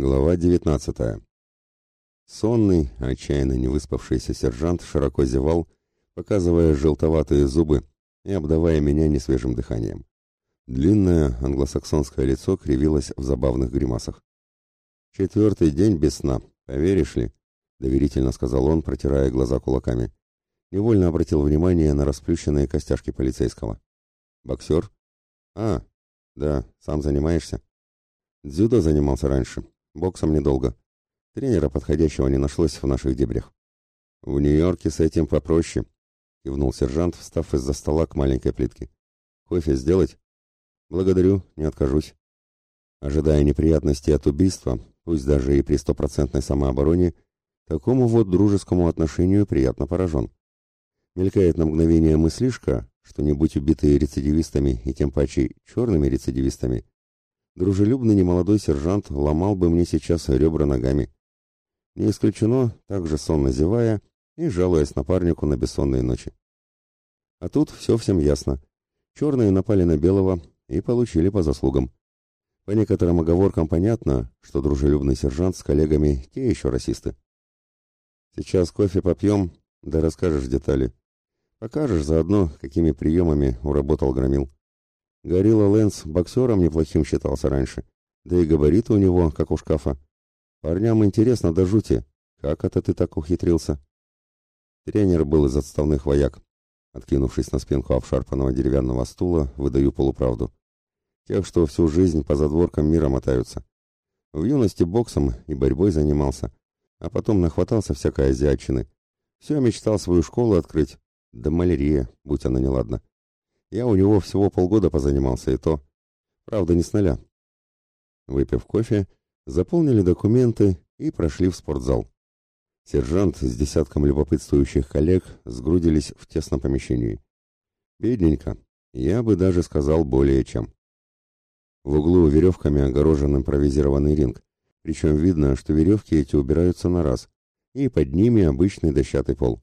Глава 19. Сонный, отчаянно не выспавшийся сержант широко зевал, показывая желтоватые зубы и обдавая меня несвежим дыханием. Длинное англосаксонское лицо кривилось в забавных гримасах. «Четвертый день без сна, поверишь ли?» — доверительно сказал он, протирая глаза кулаками. Невольно обратил внимание на расплющенные костяшки полицейского. «Боксер?» «А, да, сам занимаешься?» «Дзюдо занимался раньше, Боксом недолго. Тренера подходящего не нашлось в наших дебрях. В Нью-Йорке с этим попроще, кивнул сержант, встав из-за стола к маленькой плитке. Кофе сделать? Благодарю, не откажусь. Ожидая неприятностей от убийства, пусть даже и при стопроцентной самообороне, такому вот дружескому отношению приятно поражен. Мелькает на мгновение мыслишка, что не будь убитые рецидивистами и тем паче черными рецидивистами, дружелюбный немолодой сержант ломал бы мне сейчас ребра ногами. Не исключено, также сонно зевая и жалуясь напарнику на бессонные ночи. А тут все всем ясно. Черные напали на белого и получили по заслугам. По некоторым оговоркам понятно, что дружелюбный сержант с коллегами те еще расисты. Сейчас кофе попьем, да расскажешь детали. Покажешь заодно, какими приемами уработал Громил. Горилла Лэнс боксером неплохим считался раньше, да и габариты у него, как у шкафа. Парням интересно до жути, как это ты так ухитрился? Тренер был из отставных вояк. Откинувшись на спинку обшарпанного деревянного стула, выдаю полуправду. Тех, что всю жизнь по задворкам мира мотаются. В юности боксом и борьбой занимался, а потом нахватался всякой азиатчины. Все мечтал свою школу открыть, да малярия, будь она неладна. Я у него всего полгода позанимался, и то. Правда, не с нуля. Выпив кофе, заполнили документы и прошли в спортзал. Сержант с десятком любопытствующих коллег сгрудились в тесном помещении. Бедненько, я бы даже сказал более чем. В углу веревками огорожен импровизированный ринг, причем видно, что веревки эти убираются на раз, и под ними обычный дощатый пол.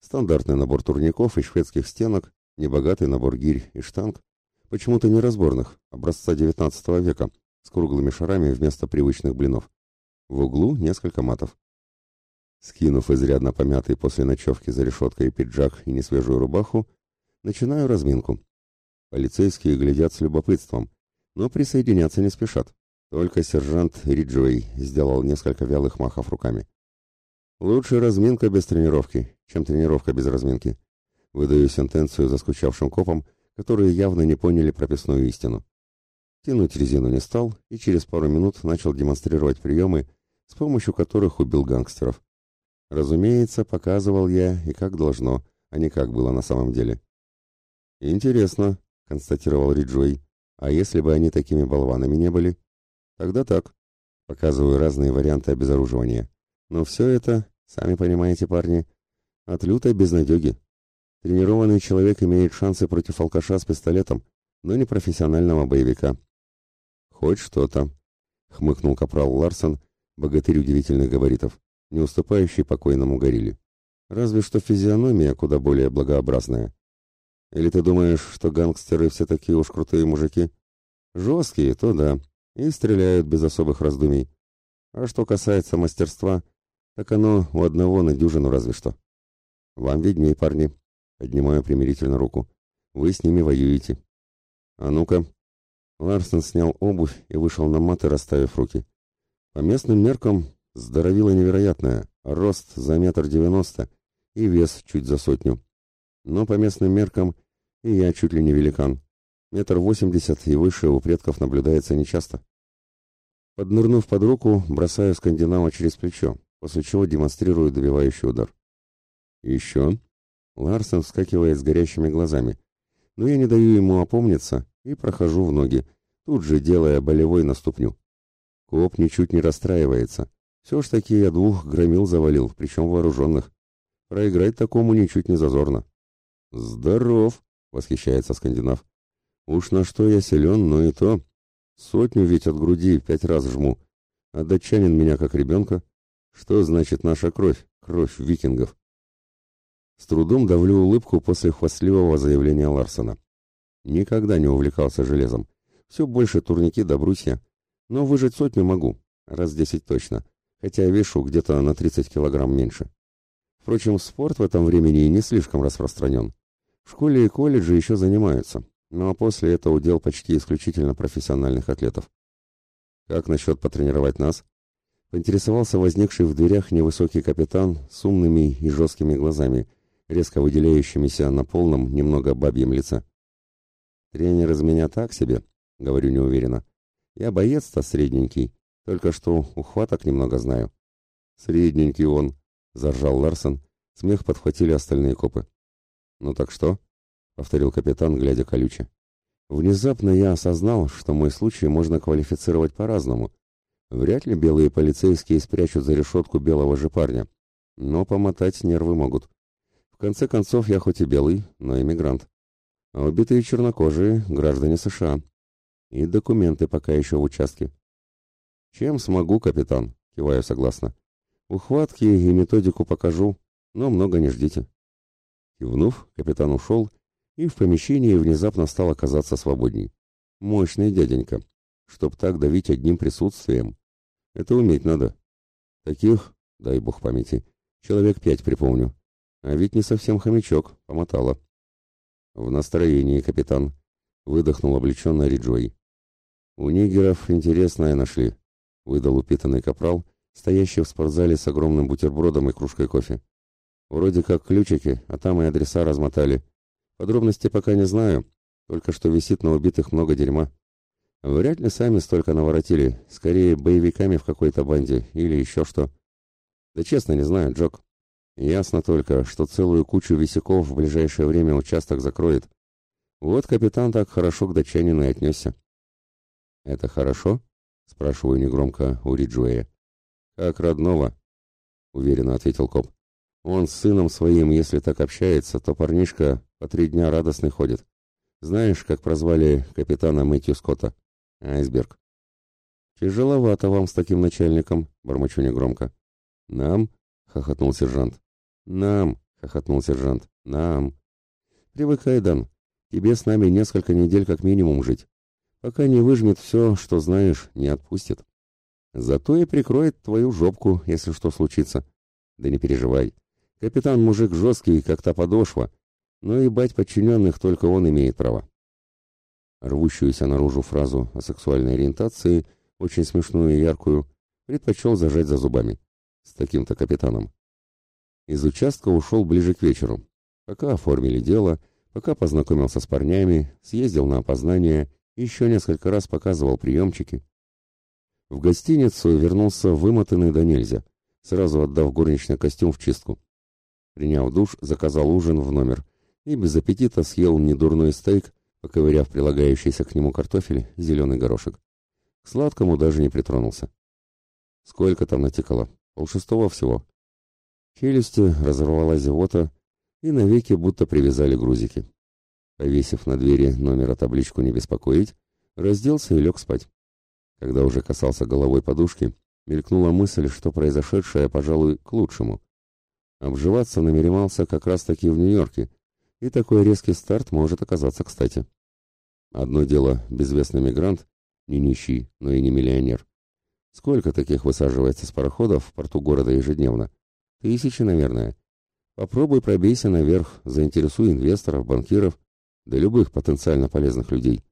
Стандартный набор турников и шведских стенок, Небогатый набор гирь и штанг, почему-то неразборных, образца XIX века, с круглыми шарами вместо привычных блинов. В углу несколько матов. Скинув изрядно помятый после ночевки за решеткой пиджак и несвежую рубаху, начинаю разминку. Полицейские глядят с любопытством, но присоединяться не спешат. Только сержант Риджуэй сделал несколько вялых махов руками. Лучше разминка без тренировки, чем тренировка без разминки. Выдаю сентенцию заскучавшим копам, которые явно не поняли прописную истину. Тянуть резину не стал и через пару минут начал демонстрировать приемы, с помощью которых убил гангстеров. Разумеется, показывал я и как должно, а не как было на самом деле. «Интересно», — констатировал Риджуэй, — «а если бы они такими болванами не были?» «Тогда так». Показываю разные варианты обезоруживания. Но все это, сами понимаете, парни, от лютой безнадеги. Тренированный человек имеет шансы против алкаша с пистолетом, но не профессионального боевика. «Хоть что-то», — хмыкнул капрал Ларсон, богатырь удивительных габаритов, не уступающий покойному горилле. «Разве что физиономия куда более благообразная. Или ты думаешь, что гангстеры все такие уж крутые мужики? Жесткие, то да, и стреляют без особых раздумий. А что касается мастерства, так оно у одного на дюжину разве что. Вам видней, парни». Поднимаю примирительно руку. Вы с ними воюете. А ну-ка. Ларсен снял обувь и вышел на маты, расставив руки. По местным меркам здоровило невероятное. Рост за метр девяносто и вес чуть за сотню. Но по местным меркам и я чуть ли не великан. Метр восемьдесят и выше у предков наблюдается нечасто. Поднырнув под руку, бросаю скандинава через плечо, после чего демонстрирую добивающий удар. Еще Ларсен вскакивает с горящими глазами. Но я не даю ему опомниться и прохожу в ноги, тут же делая болевой на ступню. Коп ничуть не расстраивается. Все ж таки я двух громил завалил, причем вооруженных. Проиграть такому ничуть не зазорно. «Здоров!» — восхищается скандинав. «Уж на что я силен, но и то. Сотню ведь от груди пять раз жму. А датчанин меня как ребенка. Что значит наша кровь? Кровь викингов. С трудом давлю улыбку после хвастливого заявления Ларсона. Никогда не увлекался железом. Все больше турники да брусья. Но выжить сотню могу. Раз десять точно, хотя вешу где-то на 30 килограмм меньше. Впрочем, спорт в этом времени не слишком распространен. В школе и колледже еще занимаются, но после это удел почти исключительно профессиональных атлетов. Как насчет потренировать нас? Поинтересовался возникший в дверях невысокий капитан с умными и жесткими глазами, резко выделяющимися на полном, немного бабьем лице. «Тренер из меня так себе», — говорю неуверенно. «Я боец-то средненький, только что ухваток немного знаю». «Средненький он», — заржал Ларсон. Смех подхватили остальные копы. «Ну так что?» — повторил капитан, глядя колюче. Внезапно я осознал, что мой случай можно квалифицировать по-разному. Вряд ли белые полицейские спрячут за решетку белого же парня. Но помотать нервы могут. Конце концов, я хоть и белый, но иммигрант. А убитые чернокожие — граждане США. И документы пока еще в участке. «Чем смогу, капитан?» — киваю согласно. Ухватки и методику покажу, но много не ждите. Кивнув, капитан ушел, и в помещении внезапно стал оказаться свободней. Мощный дяденька. Чтоб так давить одним присутствием. Это уметь надо. Таких, дай бог памяти, человек пять припомню. А ведь не совсем хомячок, помотала. В настроении, капитан. Выдохнул облеченно Риджой. У нигеров интересное нашли. Выдал упитанный капрал, стоящий в спортзале с огромным бутербродом и кружкой кофе. Вроде как ключики, а там и адреса размотали. Подробности пока не знаю, только что висит на убитых много дерьма. Вряд ли сами столько наворотили, скорее боевиками в какой-то банде или еще что. Да честно не знаю, Джок. Ясно только, что целую кучу висяков в ближайшее время участок закроет. Вот капитан так хорошо к датчанину и отнесся. «Это хорошо?» — спрашиваю негромко у Риджуэя. «Как родного», — уверенно ответил коп. «Он с сыном своим, если так общается, то парнишка по три дня радостный ходит. Знаешь, как прозвали капитана Мэтью Скотта? Айсберг». «Тяжеловато вам с таким начальником», — бормочу негромко. «Нам?» — хохотнул сержант. «Нам!» — хохотнул сержант. «Нам!» «Привыкай, Дан. Тебе с нами несколько недель как минимум жить. Пока не выжмет все, что знаешь, не отпустит». Зато и прикроет твою жопку, если что случится. Да не переживай. Капитан мужик жесткий, как та подошва, но и бать подчиненных только он имеет право. Рвущуюся наружу фразу о сексуальной ориентации, очень смешную и яркую, предпочел зажать за зубами. С таким-то капитаном. Из участка ушел ближе к вечеру. Пока оформили дело, пока познакомился с парнями, съездил на опознание, еще несколько раз показывал приемчики. В гостиницу вернулся вымотанный до нельзя, сразу отдав горничный костюм в чистку. Приняв душ, заказал ужин в номер и без аппетита съел недурной стейк, поковыряв прилагающийся к нему картофель и зеленый горошек. К сладкому даже не притронулся. Сколько там натекало? Полшестого всего. Челюсти разорвала зевота, и навеки будто привязали грузики. Повесив на двери номера табличку «Не беспокоить», разделся и лег спать. Когда уже касался головой подушки, мелькнула мысль, что произошедшее, пожалуй, к лучшему. Обживаться намеревался как раз-таки в Нью-Йорке, и такой резкий старт может оказаться кстати. Одно дело безвестный мигрант, не нищий, но и не миллионер. Сколько таких высаживается с пароходов в порту города ежедневно? Тысячи, наверное. Попробуй пробейся наверх, заинтересуй инвесторов, банкиров, да любых потенциально полезных людей.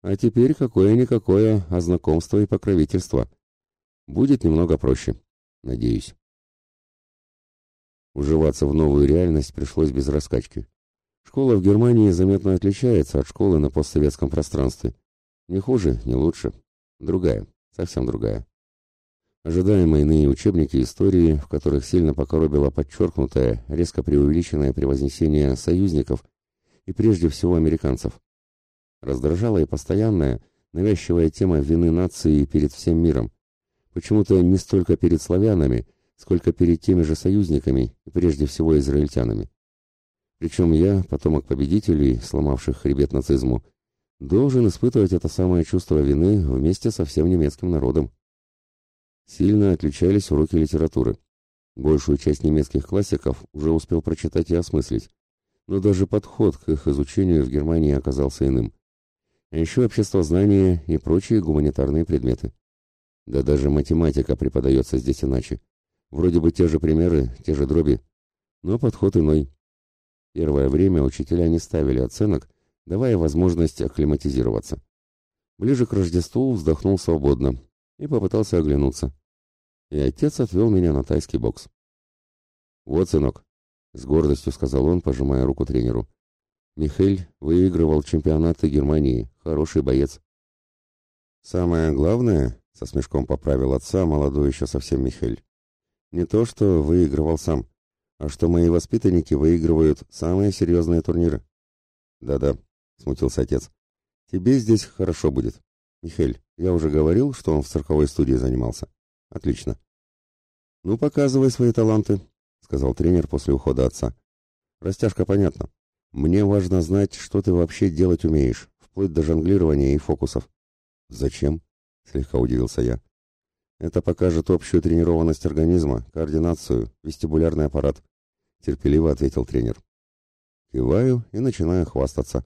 А теперь какое-никакое, а знакомство и покровительство. Будет немного проще, надеюсь. Уживаться в новую реальность пришлось без раскачки. Школа в Германии заметно отличается от школы на постсоветском пространстве. Не хуже, не лучше. Другая, совсем другая. Ожидаемые иные учебники истории, в которых сильно покоробило подчеркнутое, резко преувеличенное превознесение союзников и прежде всего американцев. Раздражала и постоянная, навязчивая тема вины нации перед всем миром. Почему-то не столько перед славянами, сколько перед теми же союзниками и прежде всего израильтянами. Причем я, потомок победителей, сломавших хребет нацизму, должен испытывать это самое чувство вины вместе со всем немецким народом. Сильно отличались уроки литературы. Большую часть немецких классиков уже успел прочитать и осмыслить, но даже подход к их изучению в Германии оказался иным а еще обществознание и прочие гуманитарные предметы. Да даже математика преподается здесь иначе. Вроде бы те же примеры, те же дроби, но подход иной. Первое время учителя не ставили оценок, давая возможность акклиматизироваться. Ближе к Рождеству вздохнул свободно и попытался оглянуться. И отец отвел меня на тайский бокс. «Вот, сынок», — с гордостью сказал он, пожимая руку тренеру. «Михель выигрывал чемпионаты Германии, хороший боец». «Самое главное», — со смешком поправил отца молодой еще совсем Михель, «не то, что выигрывал сам, а что мои воспитанники выигрывают самые серьезные турниры». «Да-да», — смутился отец. «Тебе здесь хорошо будет. Михель, я уже говорил, что он в цирковой студии занимался. Отлично». «Ну, показывай свои таланты», — сказал тренер после ухода отца. «Растяжка понятна. Мне важно знать, что ты вообще делать умеешь, вплоть до жонглирования и фокусов». «Зачем?» — слегка удивился я. «Это покажет общую тренированность организма, координацию, вестибулярный аппарат», — терпеливо ответил тренер. Киваю и начинаю хвастаться.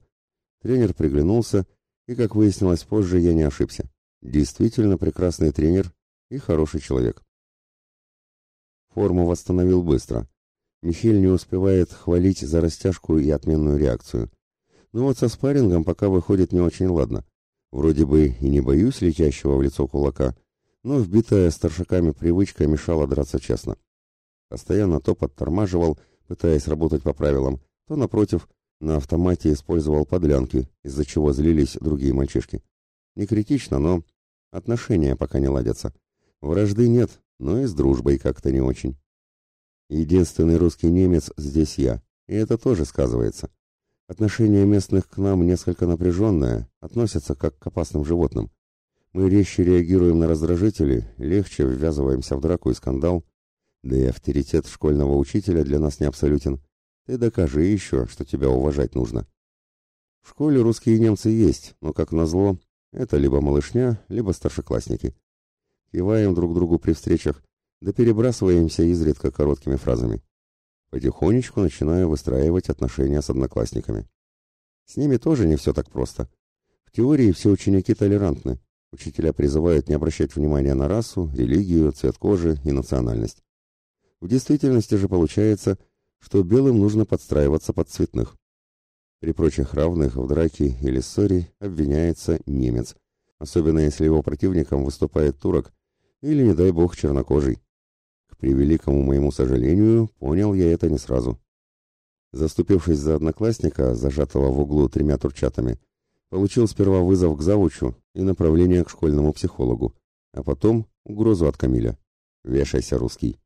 Тренер приглянулся, и, как выяснилось позже, я не ошибся. Действительно прекрасный тренер и хороший человек. Форму восстановил быстро. Михель не успевает хвалить за растяжку и отменную реакцию. Но вот со спаррингом пока выходит не очень ладно. Вроде бы и не боюсь летящего в лицо кулака, но вбитая старшаками привычка мешала драться честно. Постоянно то подтормаживал, пытаясь работать по правилам, то, напротив, на автомате использовал подлянки, из-за чего злились другие мальчишки. Не критично, но отношения пока не ладятся. Вражды нет, но и с дружбой как-то не очень. Единственный русский немец здесь я, и это тоже сказывается. Отношение местных к нам несколько напряженное, относятся как к опасным животным. Мы резче реагируем на раздражители, легче ввязываемся в драку и скандал, да и авторитет школьного учителя для нас не абсолютен. Ты докажи еще, что тебя уважать нужно. В школе русские немцы есть, но, как назло, это либо малышня, либо старшеклассники. Киваем друг другу при встречах, да перебрасываемся изредка короткими фразами. Потихонечку начинаю выстраивать отношения с одноклассниками. С ними тоже не все так просто. В теории все ученики толерантны. Учителя призывают не обращать внимания на расу, религию, цвет кожи и национальность. В действительности же получается, что белым нужно подстраиваться под цветных. При прочих равных в драке или ссоре обвиняется немец, особенно если его противником выступает турок или, не дай бог, чернокожий. К превеликому моему сожалению, понял я это не сразу. Заступившись за одноклассника, зажатого в углу тремя турчатами, получил сперва вызов к завучу и направление к школьному психологу, а потом угрозу от Камиля. «Вешайся, русский!»